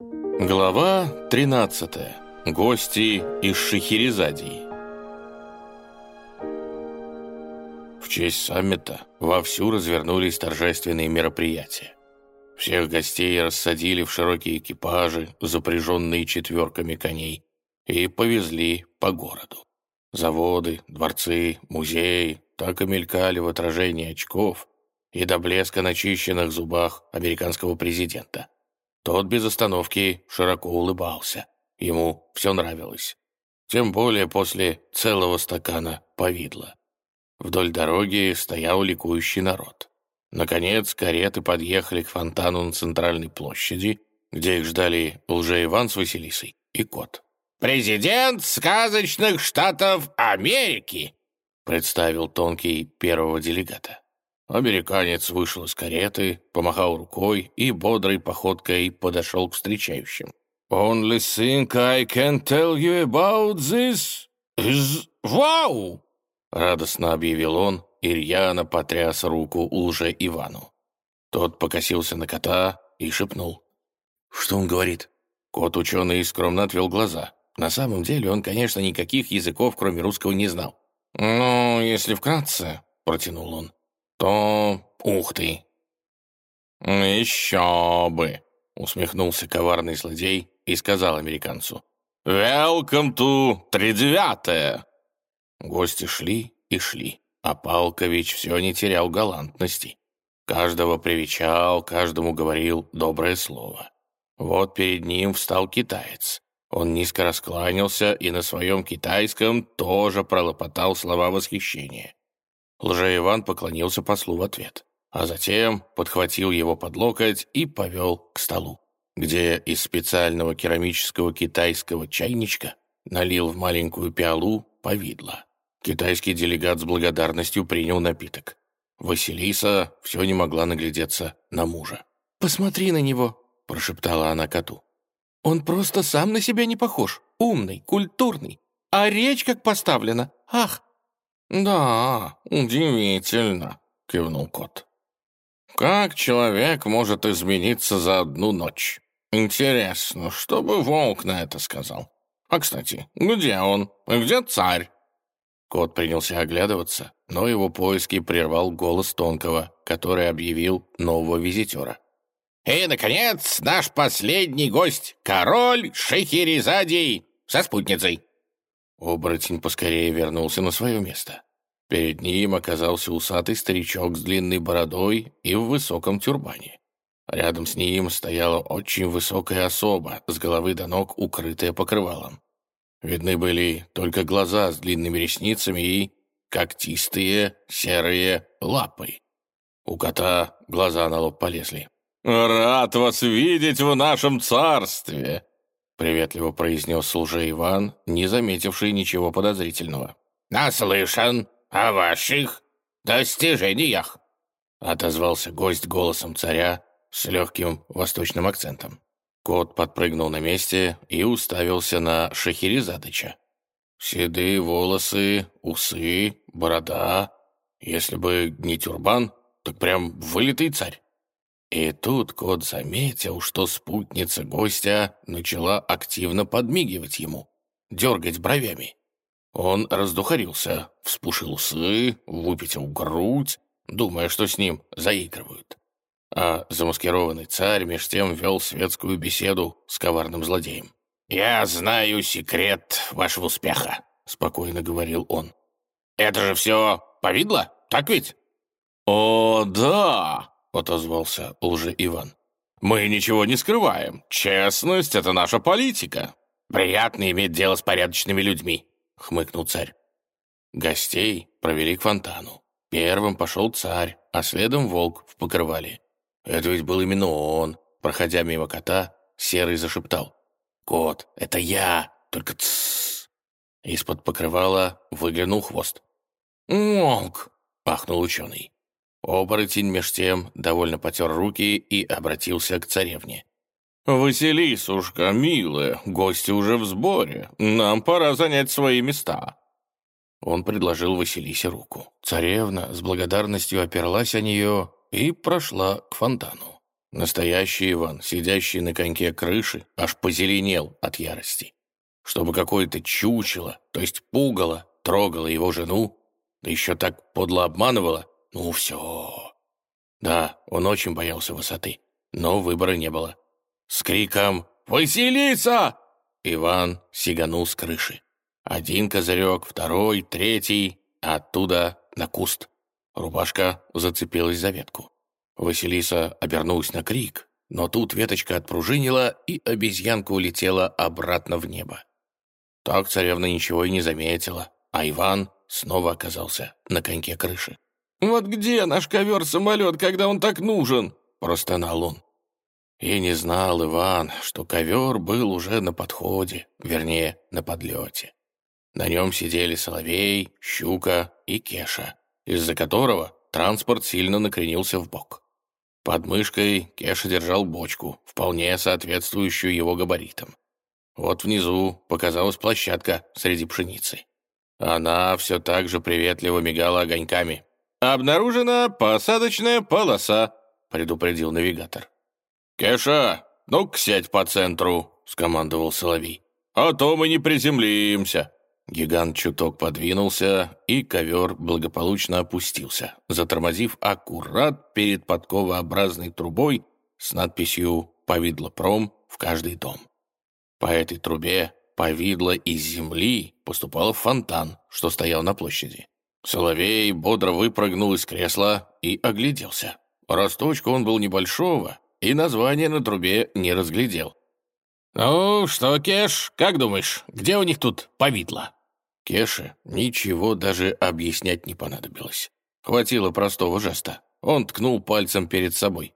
Глава 13. Гости из Шахерезадии. В честь саммита вовсю развернулись торжественные мероприятия. Всех гостей рассадили в широкие экипажи, запряженные четверками коней, и повезли по городу. Заводы, дворцы, музеи так и мелькали в отражении очков и до блеска начищенных зубах американского президента. Тот без остановки широко улыбался. Ему все нравилось. Тем более после целого стакана повидла. Вдоль дороги стоял ликующий народ. Наконец, кареты подъехали к фонтану на центральной площади, где их ждали лже-Иван с Василисой и кот. «Президент сказочных штатов Америки!» представил тонкий первого делегата. Американец вышел из кареты, помахал рукой и бодрой походкой подошел к встречающим. «Only thing I can tell you about this is wow!» Радостно объявил он, и потряс руку лже Ивану. Тот покосился на кота и шепнул. «Что он говорит?» Кот-ученый скромно отвел глаза. На самом деле он, конечно, никаких языков, кроме русского, не знал. «Ну, если вкратце», — протянул он, то ух ты!» «Еще бы!» — усмехнулся коварный злодей и сказал американцу. «Welcome to тридевятое!» Гости шли и шли, а Палкович все не терял галантности. Каждого привечал, каждому говорил доброе слово. Вот перед ним встал китаец. Он низко раскланялся и на своем китайском тоже пролопотал слова восхищения. Лже-Иван поклонился послу в ответ, а затем подхватил его под локоть и повел к столу, где из специального керамического китайского чайничка налил в маленькую пиалу повидло. Китайский делегат с благодарностью принял напиток. Василиса все не могла наглядеться на мужа. «Посмотри на него», — прошептала она коту. «Он просто сам на себя не похож. Умный, культурный. А речь как поставлена. Ах, «Да, удивительно», — кивнул кот. «Как человек может измениться за одну ночь? Интересно, что бы волк на это сказал? А, кстати, где он? Где царь?» Кот принялся оглядываться, но его поиски прервал голос Тонкого, который объявил нового визитера. «И, наконец, наш последний гость, король Шехерезадий со спутницей!» Оборотень поскорее вернулся на свое место. Перед ним оказался усатый старичок с длинной бородой и в высоком тюрбане. Рядом с ним стояла очень высокая особа, с головы до ног укрытая покрывалом. Видны были только глаза с длинными ресницами и когтистые серые лапы. У кота глаза на лоб полезли. «Рад вас видеть в нашем царстве!» — приветливо произнес служа Иван, не заметивший ничего подозрительного. «Наслышан о ваших достижениях», — отозвался гость голосом царя с легким восточным акцентом. Кот подпрыгнул на месте и уставился на Шахерезадыча. Седые волосы, усы, борода. Если бы не тюрбан, так прям вылитый царь. И тут кот заметил, что спутница гостя начала активно подмигивать ему, дергать бровями. Он раздухарился, вспушил усы, выпятил грудь, думая, что с ним заигрывают. А замаскированный царь меж тем вел светскую беседу с коварным злодеем. «Я знаю секрет вашего успеха», — спокойно говорил он. «Это же все повидло, так ведь?» «О, да!» Отозвался лже-Иван. «Мы ничего не скрываем. Честность — это наша политика». «Приятно иметь дело с порядочными людьми», — хмыкнул царь. Гостей провели к фонтану. Первым пошел царь, а следом волк в покрывале. Это ведь был именно он. Проходя мимо кота, Серый зашептал. «Кот, это я! Только тссс!» Из-под покрывала выглянул хвост. «Волк!» — пахнул ученый. Оборотень меж тем довольно потер руки и обратился к царевне. «Василисушка, милая, гости уже в сборе. Нам пора занять свои места». Он предложил Василисе руку. Царевна с благодарностью оперлась о нее и прошла к фонтану. Настоящий Иван, сидящий на коньке крыши, аж позеленел от ярости. Чтобы какое-то чучело, то есть пугало, трогало его жену, да еще так подло обманывало, ну все. Да, он очень боялся высоты, но выбора не было. С криком «Василиса!» Иван сиганул с крыши. Один козырек, второй, третий, а оттуда на куст. Рубашка зацепилась за ветку. Василиса обернулась на крик, но тут веточка отпружинила, и обезьянка улетела обратно в небо. Так царевна ничего и не заметила, а Иван снова оказался на коньке крыши. «Вот где наш ковер-самолет, когда он так нужен?» – простонал он. И не знал Иван, что ковер был уже на подходе, вернее, на подлете. На нем сидели Соловей, Щука и Кеша, из-за которого транспорт сильно накренился в бок. Под мышкой Кеша держал бочку, вполне соответствующую его габаритам. Вот внизу показалась площадка среди пшеницы. Она все так же приветливо мигала огоньками. «Обнаружена посадочная полоса», — предупредил навигатор. «Кеша, ну-ка сядь по центру», — скомандовал Соловей. «А то мы не приземлимся». Гигант чуток подвинулся, и ковер благополучно опустился, затормозив аккурат перед подковообразной трубой с надписью «Повидлопром в каждый дом». По этой трубе повидло из земли поступало в фонтан, что стоял на площади. Соловей бодро выпрыгнул из кресла и огляделся. Росточку он был небольшого, и название на трубе не разглядел. «Ну что, Кеш, как думаешь, где у них тут повидло?» Кеше ничего даже объяснять не понадобилось. Хватило простого жеста. Он ткнул пальцем перед собой.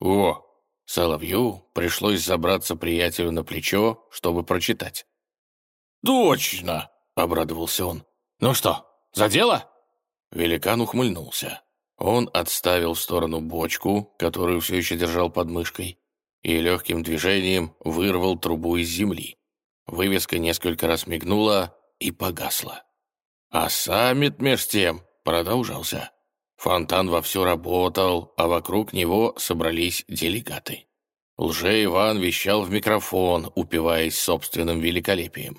«О!» Соловью пришлось забраться приятелю на плечо, чтобы прочитать. «Точно!» — обрадовался он. «Ну что, за дело?» Великан ухмыльнулся. Он отставил в сторону бочку, которую все еще держал под мышкой, и легким движением вырвал трубу из земли. Вывеска несколько раз мигнула, и погасла. А саммит меж тем продолжался. Фонтан вовсю работал, а вокруг него собрались делегаты. Лже-Иван вещал в микрофон, упиваясь собственным великолепием.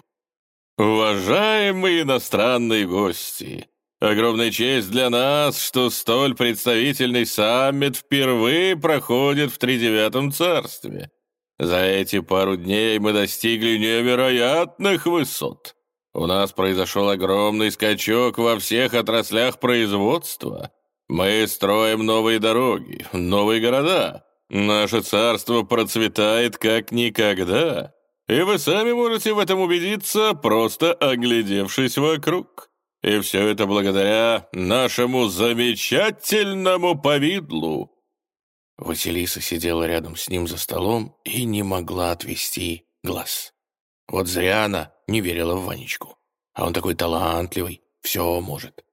«Уважаемые иностранные гости! Огромная честь для нас, что столь представительный саммит впервые проходит в Тридевятом царстве. За эти пару дней мы достигли невероятных высот. У нас произошел огромный скачок во всех отраслях производства. Мы строим новые дороги, новые города. Наше царство процветает как никогда. И вы сами можете в этом убедиться, просто оглядевшись вокруг. И все это благодаря нашему замечательному повидлу». Василиса сидела рядом с ним за столом и не могла отвести глаз. Вот зря она не верила в Ванечку. А он такой талантливый, все может.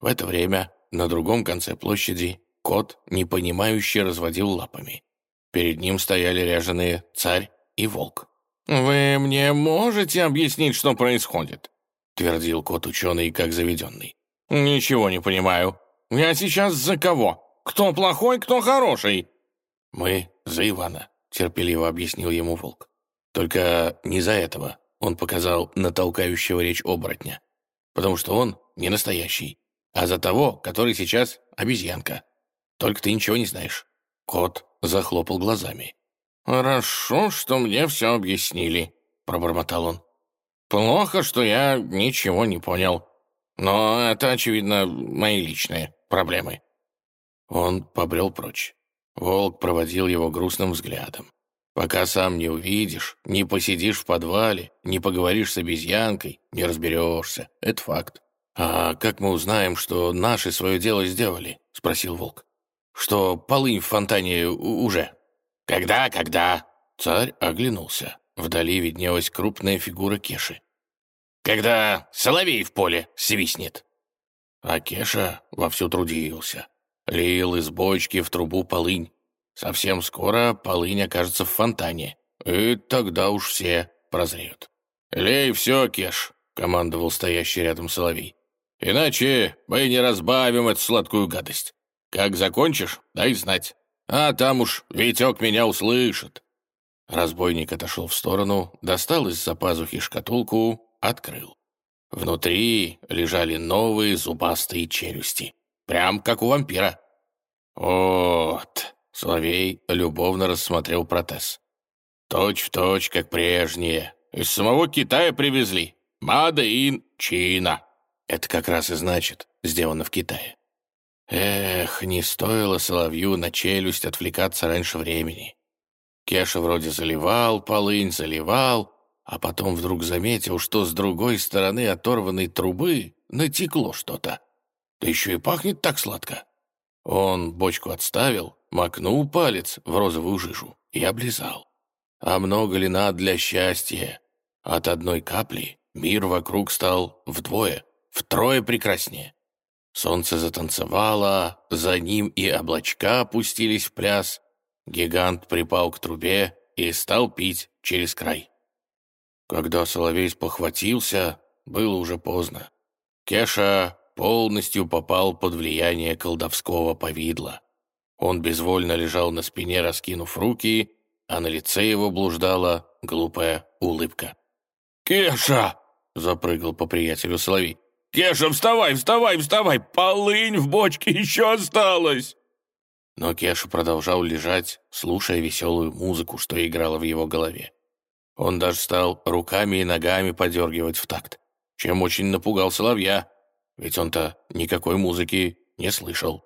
В это время на другом конце площади кот, непонимающе, разводил лапами. Перед ним стояли ряженые царь и волк. «Вы мне можете объяснить, что происходит?» — твердил кот-ученый, как заведенный. «Ничего не понимаю. Я сейчас за кого? Кто плохой, кто хороший?» «Мы за Ивана», — терпеливо объяснил ему волк. Только не за этого он показал на толкающего речь оборотня. Потому что он не настоящий, а за того, который сейчас обезьянка. Только ты ничего не знаешь. Кот захлопал глазами. «Хорошо, что мне все объяснили», — пробормотал он. «Плохо, что я ничего не понял. Но это, очевидно, мои личные проблемы». Он побрел прочь. Волк проводил его грустным взглядом. Пока сам не увидишь, не посидишь в подвале, не поговоришь с обезьянкой, не разберешься. Это факт. «А как мы узнаем, что наши свое дело сделали?» — спросил Волк. «Что полынь в фонтане уже?» «Когда, когда?» Царь оглянулся. Вдали виднелась крупная фигура Кеши. «Когда соловей в поле свистнет». А Кеша вовсю трудился. Лил из бочки в трубу полынь, Совсем скоро полынь окажется в фонтане, и тогда уж все прозреют. «Лей все, Кеш», — командовал стоящий рядом Соловей. «Иначе мы не разбавим эту сладкую гадость. Как закончишь, дай знать. А там уж Витек меня услышит». Разбойник отошел в сторону, достал из-за пазухи шкатулку, открыл. Внутри лежали новые зубастые челюсти, прям как у вампира. «Вот», — Соловей любовно рассмотрел протез. «Точь в точь, как прежние. Из самого Китая привезли. Мада-ин Чина». Это как раз и значит «сделано в Китае». Эх, не стоило Соловью на челюсть отвлекаться раньше времени. Кеша вроде заливал полынь, заливал, а потом вдруг заметил, что с другой стороны оторванной трубы натекло что-то. Да еще и пахнет так сладко. Он бочку отставил, макнул палец в розовую жижу и облизал. А много ли надо для счастья? От одной капли мир вокруг стал вдвое, втрое прекраснее. Солнце затанцевало, за ним и облачка опустились в пляс. Гигант припал к трубе и стал пить через край. Когда Соловей спохватился, было уже поздно. Кеша полностью попал под влияние колдовского повидла. Он безвольно лежал на спине, раскинув руки, а на лице его блуждала глупая улыбка. «Кеша!» — запрыгал по приятелю Соловей. «Кеша, вставай, вставай, вставай! Полынь в бочке еще осталась!» Но Кеша продолжал лежать, слушая веселую музыку, что играла в его голове. Он даже стал руками и ногами подергивать в такт, чем очень напугал соловья, ведь он-то никакой музыки не слышал.